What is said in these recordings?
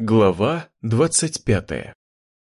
Глава двадцать пятая.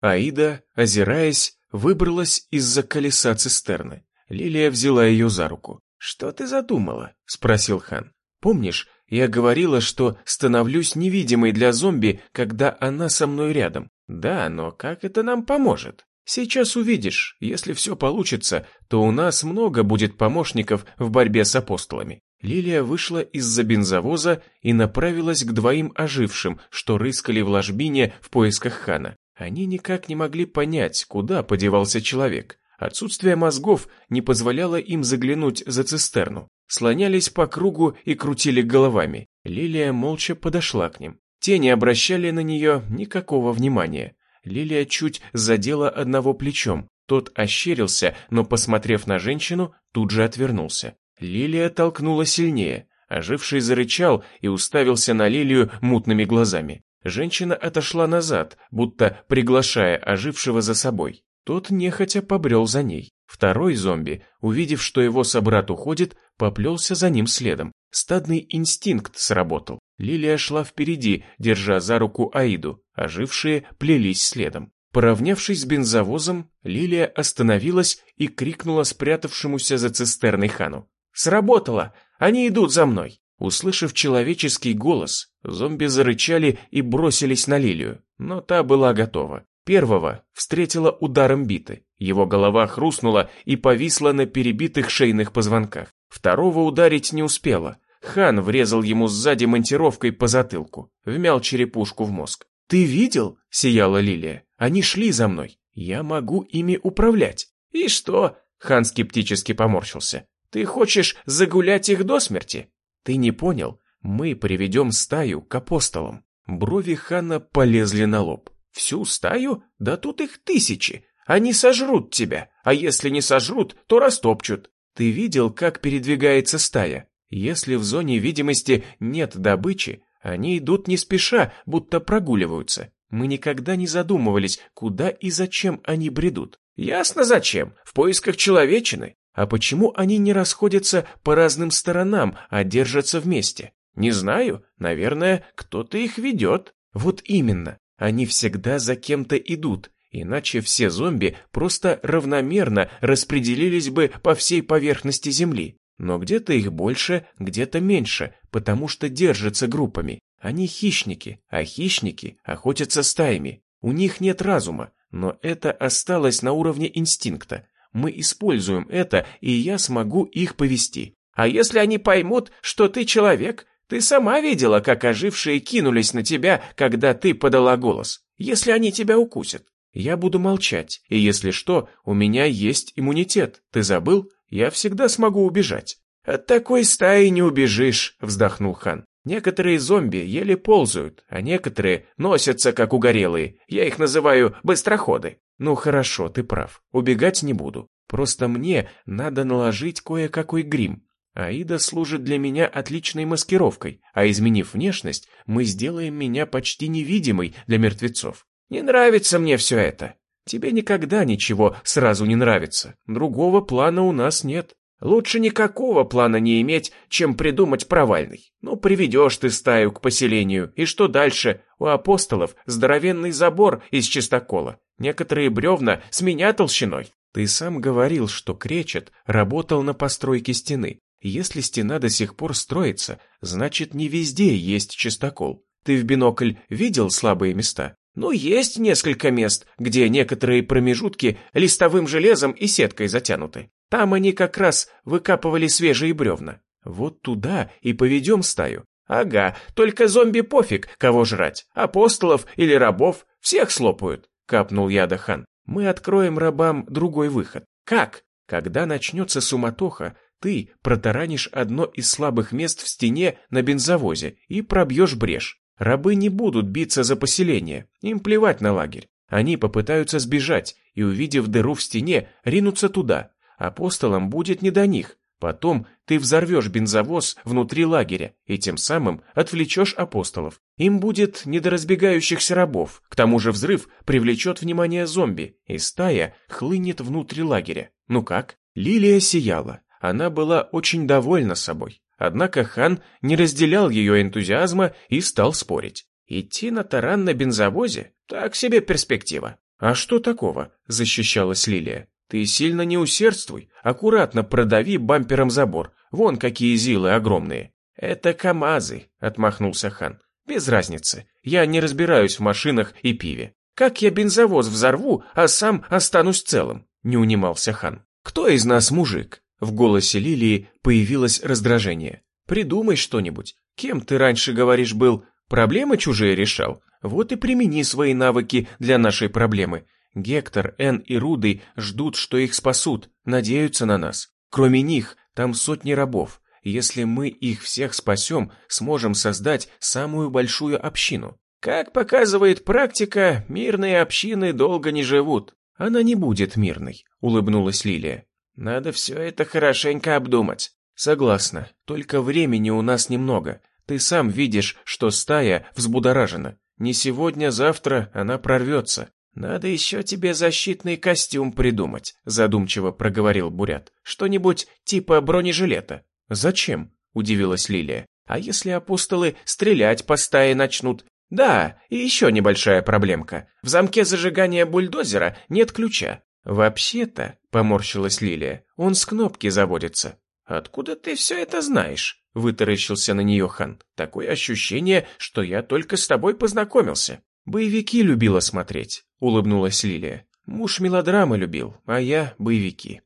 Аида, озираясь, выбралась из-за колеса цистерны. Лилия взяла ее за руку. «Что ты задумала?» – спросил хан. «Помнишь, я говорила, что становлюсь невидимой для зомби, когда она со мной рядом? Да, но как это нам поможет? Сейчас увидишь. Если все получится, то у нас много будет помощников в борьбе с апостолами. Лилия вышла из-за бензовоза и направилась к двоим ожившим, что рыскали в ложбине в поисках хана. Они никак не могли понять, куда подевался человек. Отсутствие мозгов не позволяло им заглянуть за цистерну. Слонялись по кругу и крутили головами. Лилия молча подошла к ним. Те не обращали на нее никакого внимания. Лилия чуть задела одного плечом. Тот ощерился, но, посмотрев на женщину, тут же отвернулся. Лилия толкнула сильнее. Оживший зарычал и уставился на Лилию мутными глазами. Женщина отошла назад, будто приглашая ожившего за собой. Тот нехотя побрел за ней. Второй зомби, увидев, что его собрат уходит, поплелся за ним следом. Стадный инстинкт сработал. Лилия шла впереди, держа за руку Аиду, ожившие плелись следом. Поравнявшись с бензовозом, Лилия остановилась и крикнула спрятавшемуся за цистерной хану. Сработало! Они идут за мной!» Услышав человеческий голос, зомби зарычали и бросились на Лилию, но та была готова. Первого встретила ударом биты. Его голова хрустнула и повисла на перебитых шейных позвонках. Второго ударить не успела. Хан врезал ему сзади монтировкой по затылку, вмял черепушку в мозг. «Ты видел?» — сияла Лилия. «Они шли за мной. Я могу ими управлять». «И что?» — Хан скептически поморщился. Ты хочешь загулять их до смерти? Ты не понял? Мы приведем стаю к апостолам. Брови хана полезли на лоб. Всю стаю? Да тут их тысячи. Они сожрут тебя, а если не сожрут, то растопчут. Ты видел, как передвигается стая? Если в зоне видимости нет добычи, они идут не спеша, будто прогуливаются. Мы никогда не задумывались, куда и зачем они бредут. Ясно зачем, в поисках человечины. А почему они не расходятся по разным сторонам, а держатся вместе? Не знаю, наверное, кто-то их ведет. Вот именно, они всегда за кем-то идут, иначе все зомби просто равномерно распределились бы по всей поверхности Земли. Но где-то их больше, где-то меньше, потому что держатся группами. Они хищники, а хищники охотятся стаями. У них нет разума, но это осталось на уровне инстинкта. Мы используем это, и я смогу их повести. А если они поймут, что ты человек, ты сама видела, как ожившие кинулись на тебя, когда ты подала голос. Если они тебя укусят, я буду молчать, и если что, у меня есть иммунитет. Ты забыл? Я всегда смогу убежать. От такой стаи не убежишь, вздохнул хан. Некоторые зомби еле ползают, а некоторые носятся как угорелые. Я их называю быстроходы. Ну хорошо, ты прав. Убегать не буду. Просто мне надо наложить кое-какой грим. Аида служит для меня отличной маскировкой, а изменив внешность, мы сделаем меня почти невидимой для мертвецов. Не нравится мне все это. Тебе никогда ничего сразу не нравится. Другого плана у нас нет. Лучше никакого плана не иметь, чем придумать провальный. Ну, приведешь ты стаю к поселению, и что дальше? У апостолов здоровенный забор из чистокола. Некоторые бревна с меня толщиной. Ты сам говорил, что Кречет работал на постройке стены. Если стена до сих пор строится, значит не везде есть чистокол. Ты в бинокль видел слабые места? Ну, есть несколько мест, где некоторые промежутки листовым железом и сеткой затянуты. Там они как раз выкапывали свежие бревна. Вот туда и поведем стаю. Ага, только зомби пофиг, кого жрать. Апостолов или рабов, всех слопают, капнул Ядахан. Мы откроем рабам другой выход. Как? Когда начнется суматоха, ты протаранишь одно из слабых мест в стене на бензовозе и пробьешь брешь. Рабы не будут биться за поселение, им плевать на лагерь. Они попытаются сбежать и, увидев дыру в стене, ринутся туда. Апостолам будет не до них. Потом ты взорвешь бензовоз внутри лагеря и тем самым отвлечешь апостолов. Им будет не до разбегающихся рабов. К тому же взрыв привлечет внимание зомби, и стая хлынет внутрь лагеря. Ну как? Лилия сияла. Она была очень довольна собой. Однако хан не разделял ее энтузиазма и стал спорить. Идти на таран на бензовозе? Так себе перспектива. А что такого? Защищалась Лилия. Ты сильно не усердствуй, аккуратно продави бампером забор. Вон какие зилы огромные. Это КамАЗы, отмахнулся хан. Без разницы. Я не разбираюсь в машинах и пиве. Как я бензовоз взорву, а сам останусь целым? Не унимался хан. Кто из нас мужик? В голосе Лилии появилось раздражение. Придумай что-нибудь. Кем ты раньше, говоришь, был? Проблемы чужие решал? Вот и примени свои навыки для нашей проблемы. Гектор, Эн и Руды ждут, что их спасут, надеются на нас. Кроме них, там сотни рабов. Если мы их всех спасем, сможем создать самую большую общину. Как показывает практика, мирные общины долго не живут. Она не будет мирной, улыбнулась Лилия. Надо все это хорошенько обдумать. Согласна, только времени у нас немного. Ты сам видишь, что стая взбудоражена. Не сегодня-завтра она прорвется. Надо еще тебе защитный костюм придумать, задумчиво проговорил Бурят. Что-нибудь типа бронежилета. Зачем? Удивилась Лилия. А если апостолы стрелять по стае начнут? Да, и еще небольшая проблемка. В замке зажигания бульдозера нет ключа. Вообще-то, поморщилась Лилия, он с кнопки заводится. «Откуда ты все это знаешь?» — вытаращился на нее хан. «Такое ощущение, что я только с тобой познакомился». «Боевики любила смотреть», — улыбнулась Лилия. «Муж мелодрамы любил, а я боевики».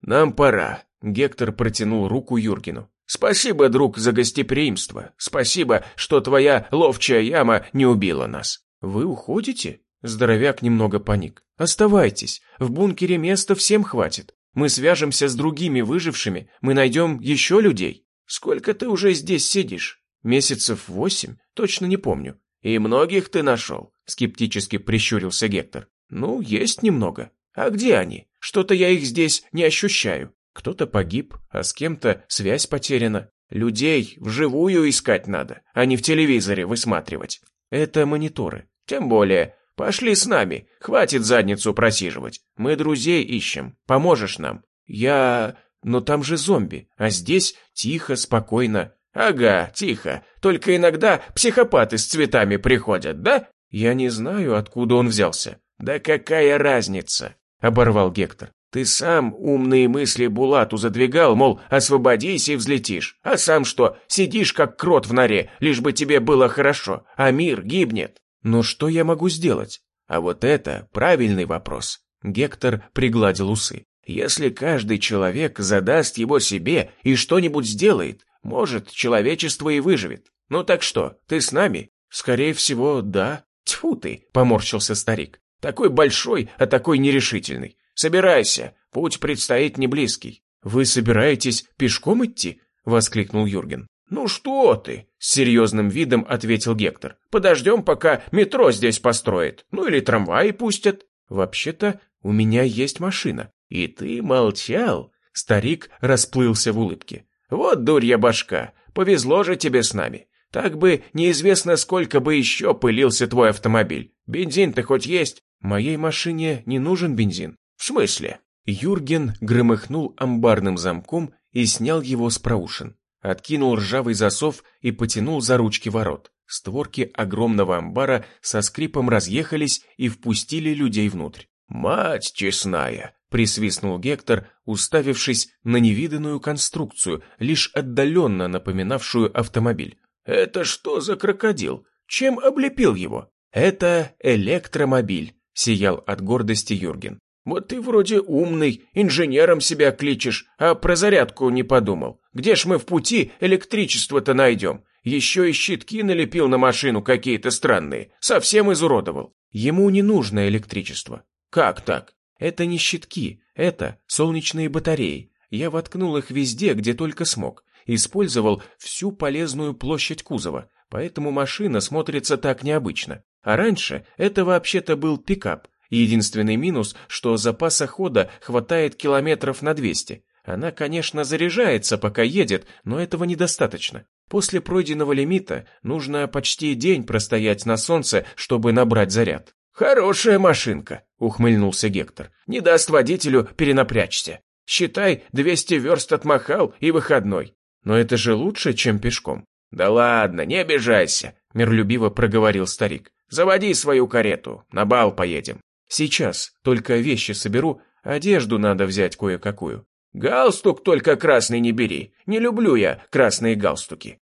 «Нам пора», — Гектор протянул руку Юргену. «Спасибо, друг, за гостеприимство. Спасибо, что твоя ловчая яма не убила нас». «Вы уходите?» Здоровяк немного паник. «Оставайтесь, в бункере места всем хватит. Мы свяжемся с другими выжившими, мы найдем еще людей. Сколько ты уже здесь сидишь? Месяцев восемь? Точно не помню. И многих ты нашел? Скептически прищурился Гектор. Ну, есть немного. А где они? Что-то я их здесь не ощущаю. Кто-то погиб, а с кем-то связь потеряна. Людей вживую искать надо, а не в телевизоре высматривать. Это мониторы. Тем более, Пошли с нами, хватит задницу просиживать. Мы друзей ищем, поможешь нам. Я... Но там же зомби, а здесь тихо, спокойно. Ага, тихо. Только иногда психопаты с цветами приходят, да? Я не знаю, откуда он взялся. Да какая разница? Оборвал Гектор. Ты сам умные мысли Булату задвигал, мол, освободись и взлетишь. А сам что, сидишь как крот в норе, лишь бы тебе было хорошо, а мир гибнет. Но что я могу сделать? А вот это правильный вопрос. Гектор пригладил усы. Если каждый человек задаст его себе и что-нибудь сделает, может, человечество и выживет. Ну так что, ты с нами? Скорее всего, да. Тьфу ты, поморщился старик. Такой большой, а такой нерешительный. Собирайся, путь предстоит не близкий. Вы собираетесь пешком идти? Воскликнул Юрген. «Ну что ты?» — с серьезным видом ответил Гектор. «Подождем, пока метро здесь построят. Ну или трамваи пустят». «Вообще-то у меня есть машина». «И ты молчал?» Старик расплылся в улыбке. «Вот дурья башка, повезло же тебе с нами. Так бы неизвестно, сколько бы еще пылился твой автомобиль. Бензин-то хоть есть?» «Моей машине не нужен бензин». «В смысле?» Юрген громыхнул амбарным замком и снял его с проушин откинул ржавый засов и потянул за ручки ворот. Створки огромного амбара со скрипом разъехались и впустили людей внутрь. «Мать честная!» — присвистнул Гектор, уставившись на невиданную конструкцию, лишь отдаленно напоминавшую автомобиль. «Это что за крокодил? Чем облепил его?» «Это электромобиль», — сиял от гордости Юрген. Вот ты вроде умный, инженером себя кличешь, а про зарядку не подумал. Где ж мы в пути электричество-то найдем? Еще и щитки налепил на машину какие-то странные. Совсем изуродовал. Ему не нужно электричество. Как так? Это не щитки, это солнечные батареи. Я воткнул их везде, где только смог. Использовал всю полезную площадь кузова, поэтому машина смотрится так необычно. А раньше это вообще-то был пикап, Единственный минус, что запаса хода хватает километров на 200. Она, конечно, заряжается, пока едет, но этого недостаточно. После пройденного лимита нужно почти день простоять на солнце, чтобы набрать заряд. «Хорошая машинка», — ухмыльнулся Гектор. «Не даст водителю перенапрячься. Считай, 200 верст отмахал и выходной. Но это же лучше, чем пешком». «Да ладно, не обижайся», — миролюбиво проговорил старик. «Заводи свою карету, на бал поедем». «Сейчас, только вещи соберу, одежду надо взять кое-какую». «Галстук только красный не бери, не люблю я красные галстуки».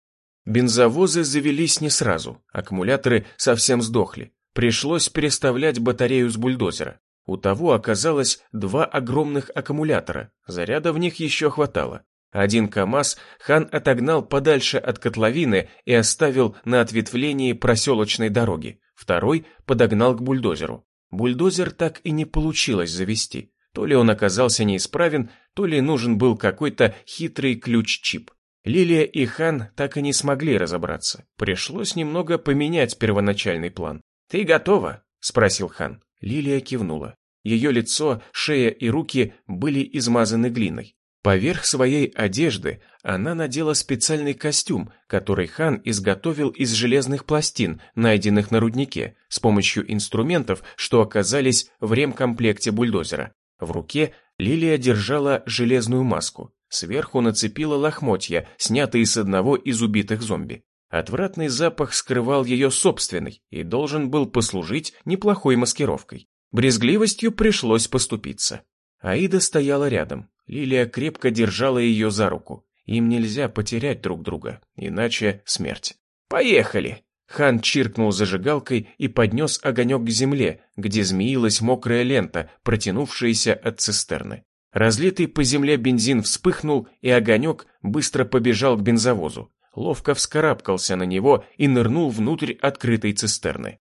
Бензовозы завелись не сразу, аккумуляторы совсем сдохли. Пришлось переставлять батарею с бульдозера. У того оказалось два огромных аккумулятора, заряда в них еще хватало. Один КАМАЗ хан отогнал подальше от котловины и оставил на ответвлении проселочной дороги, второй подогнал к бульдозеру. Бульдозер так и не получилось завести. То ли он оказался неисправен, то ли нужен был какой-то хитрый ключ-чип. Лилия и Хан так и не смогли разобраться. Пришлось немного поменять первоначальный план. «Ты готова?» – спросил Хан. Лилия кивнула. Ее лицо, шея и руки были измазаны глиной. Поверх своей одежды она надела специальный костюм, который хан изготовил из железных пластин, найденных на руднике, с помощью инструментов, что оказались в ремкомплекте бульдозера. В руке Лилия держала железную маску. Сверху нацепила лохмотья, снятые с одного из убитых зомби. Отвратный запах скрывал ее собственный и должен был послужить неплохой маскировкой. Брезгливостью пришлось поступиться. Аида стояла рядом. Лилия крепко держала ее за руку. Им нельзя потерять друг друга, иначе смерть. «Поехали!» Хан чиркнул зажигалкой и поднес огонек к земле, где змеилась мокрая лента, протянувшаяся от цистерны. Разлитый по земле бензин вспыхнул, и огонек быстро побежал к бензовозу ловко вскарабкался на него и нырнул внутрь открытой цистерны.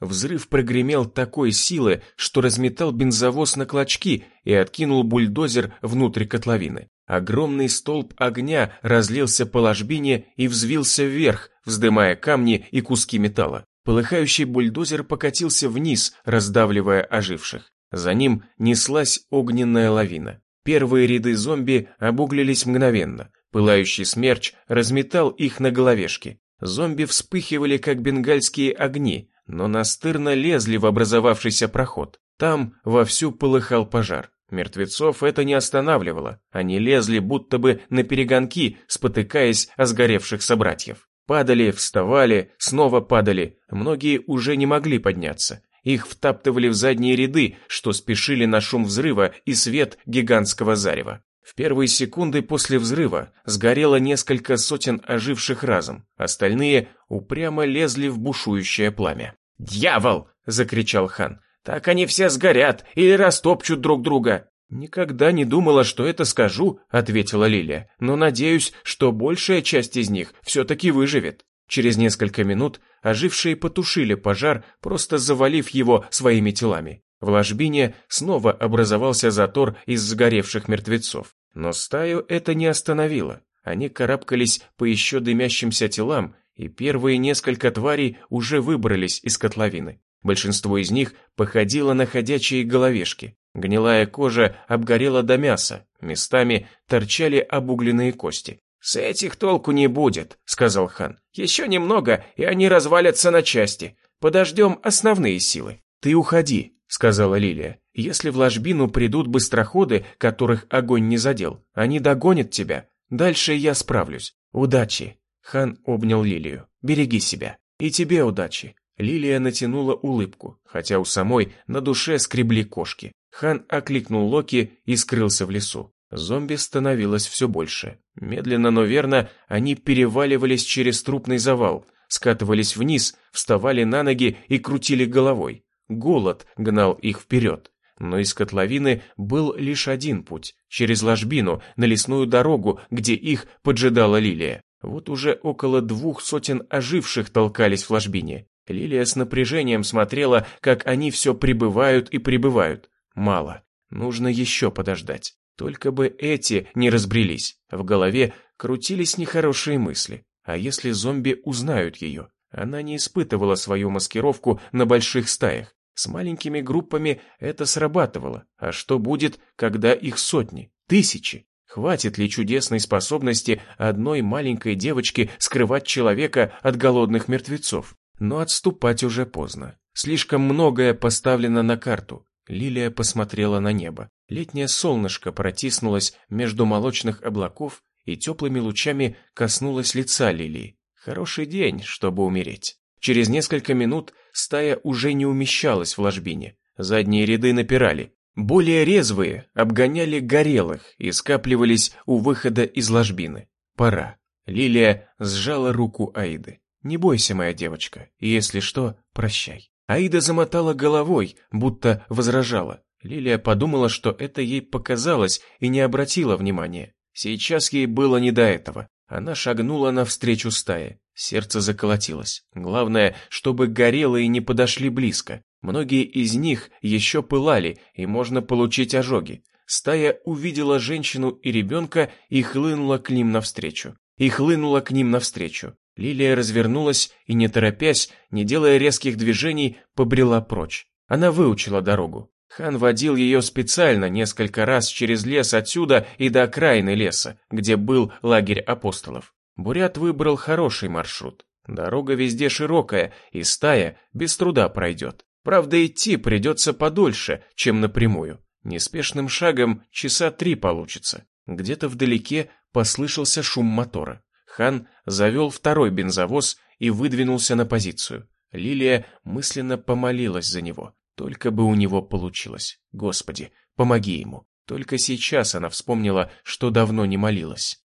Взрыв прогремел такой силы, что разметал бензовоз на клочки и откинул бульдозер внутрь котловины. Огромный столб огня разлился по ложбине и взвился вверх, вздымая камни и куски металла. Полыхающий бульдозер покатился вниз, раздавливая оживших. За ним неслась огненная лавина. Первые ряды зомби обуглились мгновенно. Пылающий смерч разметал их на головешки. Зомби вспыхивали, как бенгальские огни, но настырно лезли в образовавшийся проход. Там вовсю полыхал пожар. Мертвецов это не останавливало. Они лезли будто бы на перегонки, спотыкаясь о сгоревших собратьев. Падали, вставали, снова падали. Многие уже не могли подняться. Их втаптывали в задние ряды, что спешили на шум взрыва и свет гигантского зарева. В первые секунды после взрыва сгорело несколько сотен оживших разом, остальные упрямо лезли в бушующее пламя. «Дьявол!» — закричал хан. «Так они все сгорят или растопчут друг друга!» «Никогда не думала, что это скажу», — ответила Лилия, «но надеюсь, что большая часть из них все-таки выживет». Через несколько минут ожившие потушили пожар, просто завалив его своими телами. В ложбине снова образовался затор из сгоревших мертвецов. Но стаю это не остановило. Они карабкались по еще дымящимся телам, и первые несколько тварей уже выбрались из котловины. Большинство из них походило на ходячие головешки. Гнилая кожа обгорела до мяса, местами торчали обугленные кости. «С этих толку не будет», — сказал хан. «Еще немного, и они развалятся на части. Подождем основные силы». «Ты уходи», — сказала Лилия. «Если в ложбину придут быстроходы, которых огонь не задел, они догонят тебя. Дальше я справлюсь. Удачи». Хан обнял Лилию. «Береги себя. И тебе удачи». Лилия натянула улыбку, хотя у самой на душе скребли кошки. Хан окликнул Локи и скрылся в лесу. Зомби становилось все больше. Медленно, но верно, они переваливались через трупный завал, скатывались вниз, вставали на ноги и крутили головой. Голод гнал их вперед. Но из котловины был лишь один путь – через ложбину, на лесную дорогу, где их поджидала Лилия. Вот уже около двух сотен оживших толкались в ложбине. Лилия с напряжением смотрела, как они все прибывают и прибывают. Мало. Нужно еще подождать. Только бы эти не разбрелись. В голове крутились нехорошие мысли. А если зомби узнают ее? Она не испытывала свою маскировку на больших стаях. С маленькими группами это срабатывало. А что будет, когда их сотни, тысячи? Хватит ли чудесной способности одной маленькой девочки скрывать человека от голодных мертвецов? Но отступать уже поздно. Слишком многое поставлено на карту. Лилия посмотрела на небо. Летнее солнышко протиснулось между молочных облаков и теплыми лучами коснулась лица Лилии. Хороший день, чтобы умереть. Через несколько минут стая уже не умещалась в ложбине. Задние ряды напирали. Более резвые обгоняли горелых и скапливались у выхода из ложбины. Пора. Лилия сжала руку Аиды. «Не бойся, моя девочка, если что, прощай». Аида замотала головой, будто возражала. Лилия подумала, что это ей показалось, и не обратила внимания. Сейчас ей было не до этого. Она шагнула навстречу стае. Сердце заколотилось. Главное, чтобы горелые не подошли близко. Многие из них еще пылали, и можно получить ожоги. Стая увидела женщину и ребенка и хлынула к ним навстречу. И хлынула к ним навстречу. Лилия развернулась и, не торопясь, не делая резких движений, побрела прочь. Она выучила дорогу. Хан водил ее специально несколько раз через лес отсюда и до окраины леса, где был лагерь апостолов. Бурят выбрал хороший маршрут. Дорога везде широкая, и стая без труда пройдет. Правда, идти придется подольше, чем напрямую. Неспешным шагом часа три получится. Где-то вдалеке послышался шум мотора. Хан завел второй бензовоз и выдвинулся на позицию. Лилия мысленно помолилась за него. Только бы у него получилось. Господи, помоги ему. Только сейчас она вспомнила, что давно не молилась.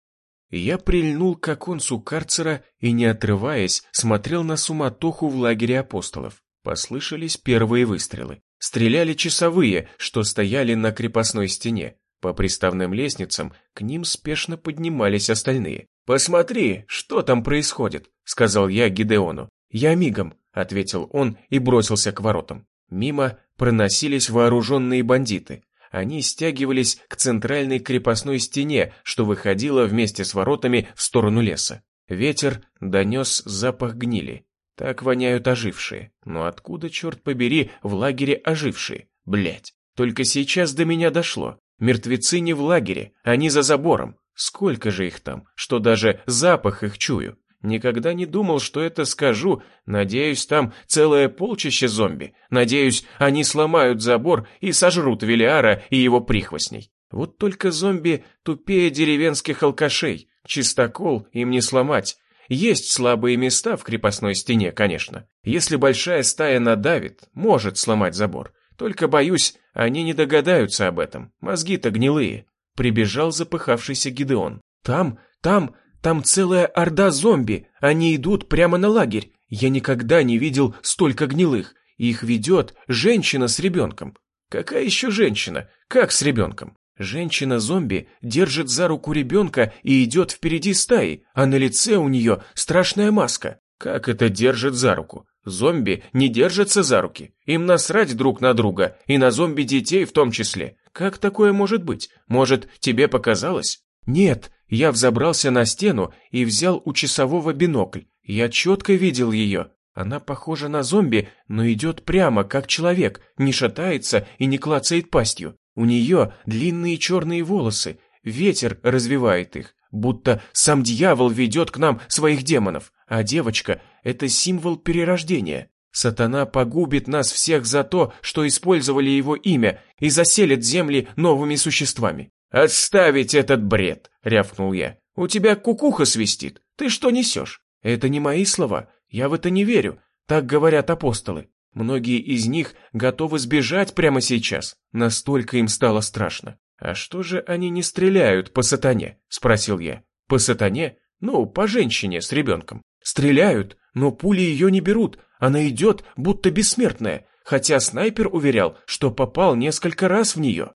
Я прильнул к оконцу карцера и, не отрываясь, смотрел на суматоху в лагере апостолов. Послышались первые выстрелы. Стреляли часовые, что стояли на крепостной стене. По приставным лестницам к ним спешно поднимались остальные. «Посмотри, что там происходит», — сказал я Гидеону. «Я мигом», — ответил он и бросился к воротам. Мимо проносились вооруженные бандиты. Они стягивались к центральной крепостной стене, что выходила вместе с воротами в сторону леса. Ветер донес запах гнили. Так воняют ожившие. Но откуда, черт побери, в лагере ожившие? Блять. Только сейчас до меня дошло. Мертвецы не в лагере, они за забором. Сколько же их там, что даже запах их чую. Никогда не думал, что это скажу. Надеюсь, там целое полчище зомби. Надеюсь, они сломают забор и сожрут Велиара и его прихвостней. Вот только зомби тупее деревенских алкашей. Чистокол им не сломать. Есть слабые места в крепостной стене, конечно. Если большая стая надавит, может сломать забор. Только, боюсь, они не догадаются об этом. Мозги-то гнилые. Прибежал запыхавшийся Гидеон. Там, там, там целая орда зомби, они идут прямо на лагерь. Я никогда не видел столько гнилых. Их ведет женщина с ребенком. Какая еще женщина? Как с ребенком? Женщина-зомби держит за руку ребенка и идет впереди стаи, а на лице у нее страшная маска. Как это держит за руку? Зомби не держатся за руки. Им насрать друг на друга, и на зомби-детей в том числе. Как такое может быть? Может, тебе показалось? Нет, я взобрался на стену и взял у часового бинокль. Я четко видел ее. Она похожа на зомби, но идет прямо, как человек, не шатается и не клацает пастью. У нее длинные черные волосы, ветер развивает их, будто сам дьявол ведет к нам своих демонов, а девочка — это символ перерождения. Сатана погубит нас всех за то, что использовали его имя, и заселит земли новыми существами. «Отставить этот бред!» — рявкнул я. «У тебя кукуха свистит. Ты что несешь?» «Это не мои слова. Я в это не верю. Так говорят апостолы. Многие из них готовы сбежать прямо сейчас. Настолько им стало страшно. «А что же они не стреляют по сатане?» — спросил я. «По сатане? Ну, по женщине с ребенком. Стреляют, но пули ее не берут. Она идет, будто бессмертная, хотя снайпер уверял, что попал несколько раз в нее.